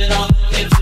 it all. It's